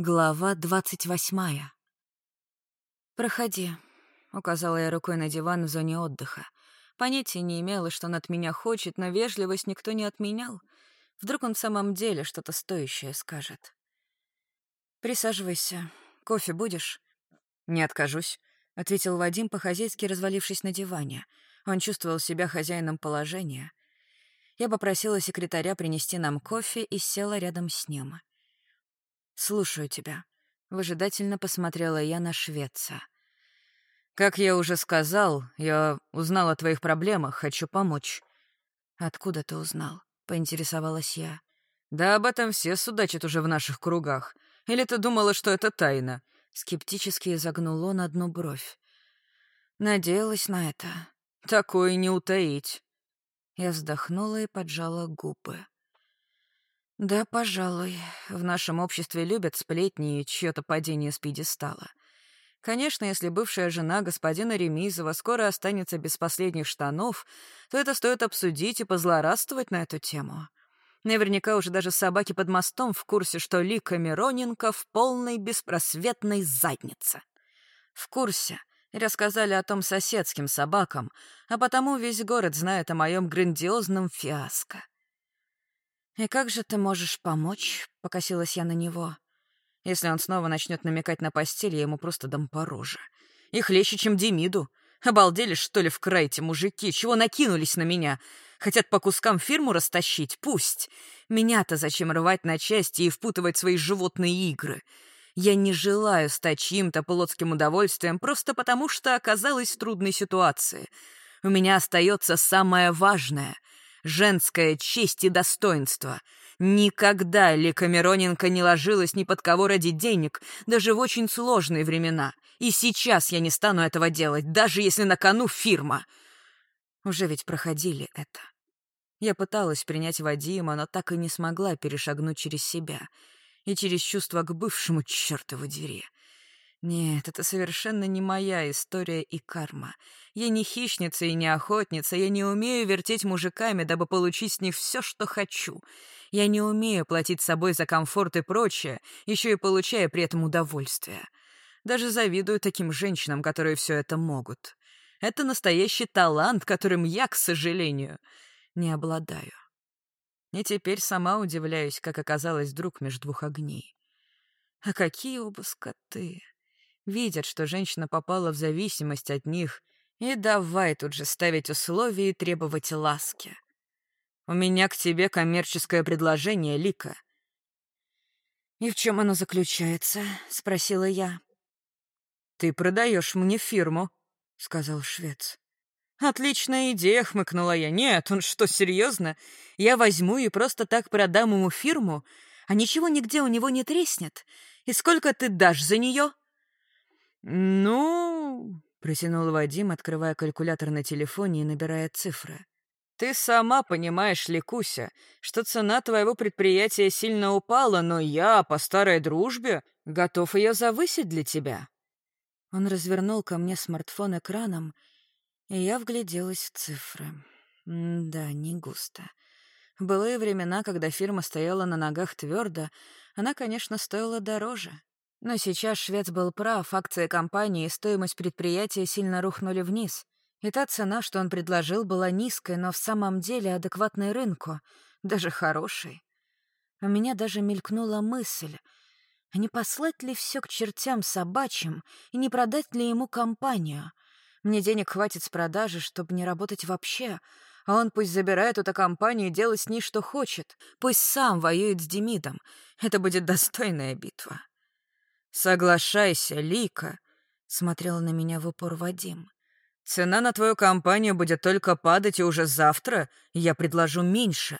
Глава двадцать восьмая. «Проходи», — указала я рукой на диван в зоне отдыха. Понятия не имела, что он от меня хочет, но вежливость никто не отменял. Вдруг он в самом деле что-то стоящее скажет. «Присаживайся. Кофе будешь?» «Не откажусь», — ответил Вадим, по-хозяйски развалившись на диване. Он чувствовал себя хозяином положения. Я попросила секретаря принести нам кофе и села рядом с ним. «Слушаю тебя», — выжидательно посмотрела я на швеца. «Как я уже сказал, я узнал о твоих проблемах, хочу помочь». «Откуда ты узнал?» — поинтересовалась я. «Да об этом все судачат уже в наших кругах. Или ты думала, что это тайна?» Скептически изогнул он одну бровь. «Надеялась на это. Такое не утаить». Я вздохнула и поджала губы. Да, пожалуй. В нашем обществе любят сплетни и чьё-то падение с пьедестала. Конечно, если бывшая жена господина Ремизова скоро останется без последних штанов, то это стоит обсудить и позлорадствовать на эту тему. Наверняка уже даже собаки под мостом в курсе, что Лика Мироненко в полной беспросветной заднице. В курсе. Рассказали о том соседским собакам, а потому весь город знает о моем грандиозном фиаско. «И как же ты можешь помочь?» — покосилась я на него. «Если он снова начнет намекать на постель, я ему просто дам по роже. Их легче, чем Демиду. Обалдели, что ли, в край эти мужики? Чего накинулись на меня? Хотят по кускам фирму растащить? Пусть. Меня-то зачем рвать на части и впутывать свои животные игры?» Я не желаю стать чьим-то плотским удовольствием просто потому, что оказалась в трудной ситуации. У меня остается самое важное — женская честь и достоинство. Никогда Лика Мироненко не ложилась ни под кого ради денег, даже в очень сложные времена. И сейчас я не стану этого делать, даже если на кону фирма. Уже ведь проходили это. Я пыталась принять Вадима, но так и не смогла перешагнуть через себя и через чувство к бывшему чертову двери. Нет, это совершенно не моя история и карма. Я не хищница и не охотница, я не умею вертеть мужиками, дабы получить с них все, что хочу. Я не умею платить собой за комфорт и прочее, еще и получая при этом удовольствие. Даже завидую таким женщинам, которые все это могут. Это настоящий талант, которым я, к сожалению, не обладаю. И теперь сама удивляюсь, как оказалась вдруг между двух огней. А какие оба скоты! Видят, что женщина попала в зависимость от них, и давай тут же ставить условия и требовать ласки. У меня к тебе коммерческое предложение, Лика. «И в чем оно заключается?» — спросила я. «Ты продаешь мне фирму», — сказал швец. «Отличная идея», — хмыкнула я. «Нет, он что, серьезно? Я возьму и просто так продам ему фирму, а ничего нигде у него не треснет. И сколько ты дашь за нее?» «Ну...» — протянул Вадим, открывая калькулятор на телефоне и набирая цифры. «Ты сама понимаешь, Ликуся, что цена твоего предприятия сильно упала, но я, по старой дружбе, готов ее завысить для тебя». Он развернул ко мне смартфон экраном, и я вгляделась в цифры. М да, не густо. В былые времена, когда фирма стояла на ногах твердо, она, конечно, стоила дороже. Но сейчас швец был прав, акции компании и стоимость предприятия сильно рухнули вниз. И та цена, что он предложил, была низкой, но в самом деле адекватной рынку, даже хорошей. У меня даже мелькнула мысль, а не послать ли все к чертям собачьим и не продать ли ему компанию? Мне денег хватит с продажи, чтобы не работать вообще, а он пусть забирает эту компанию и делает с ней что хочет. Пусть сам воюет с Демидом. Это будет достойная битва. «Соглашайся, Лика», — смотрел на меня в упор Вадим. «Цена на твою компанию будет только падать, и уже завтра я предложу меньше.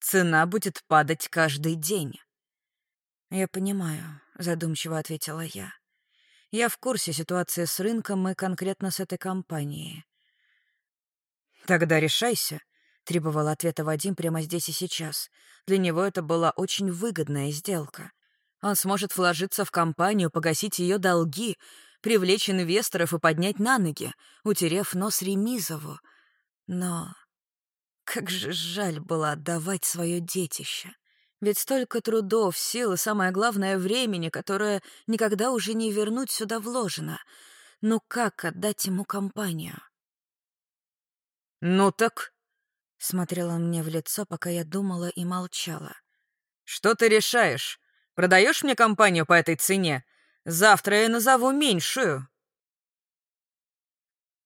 Цена будет падать каждый день». «Я понимаю», — задумчиво ответила я. «Я в курсе ситуации с рынком и конкретно с этой компанией». «Тогда решайся», — требовал ответа Вадим прямо здесь и сейчас. Для него это была очень выгодная сделка. Он сможет вложиться в компанию, погасить ее долги, привлечь инвесторов и поднять на ноги, утерев нос Ремизову. Но как же жаль было отдавать свое детище. Ведь столько трудов, сил и, самое главное, времени, которое никогда уже не вернуть сюда вложено. Ну как отдать ему компанию? «Ну так?» — смотрел он мне в лицо, пока я думала и молчала. «Что ты решаешь? Продаешь мне компанию по этой цене? Завтра я назову меньшую».